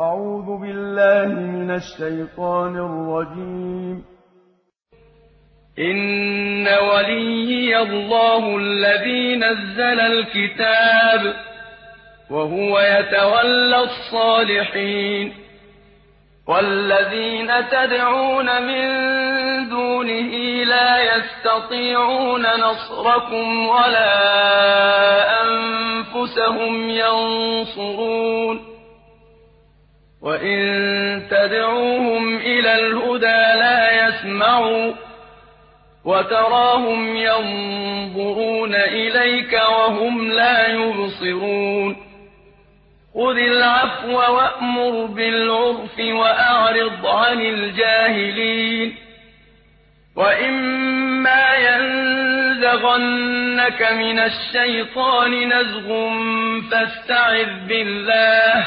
أعوذ بالله من الشيطان الرجيم. إن وليي الله الذي نزل الكتاب وهو يتولى الصالحين والذين تدعون من دونه لا يستطيعون نصركم ولا أنفسهم ينصرون وإن تدعوهم إلى الهدى لا يسمعوا وتراهم ينظرون إليك وهم لا يبصرون خذ العفو وأمر بالعرف وأعرض عن الجاهلين وإما ينزغنك من الشيطان نزغ فاستعذ بالله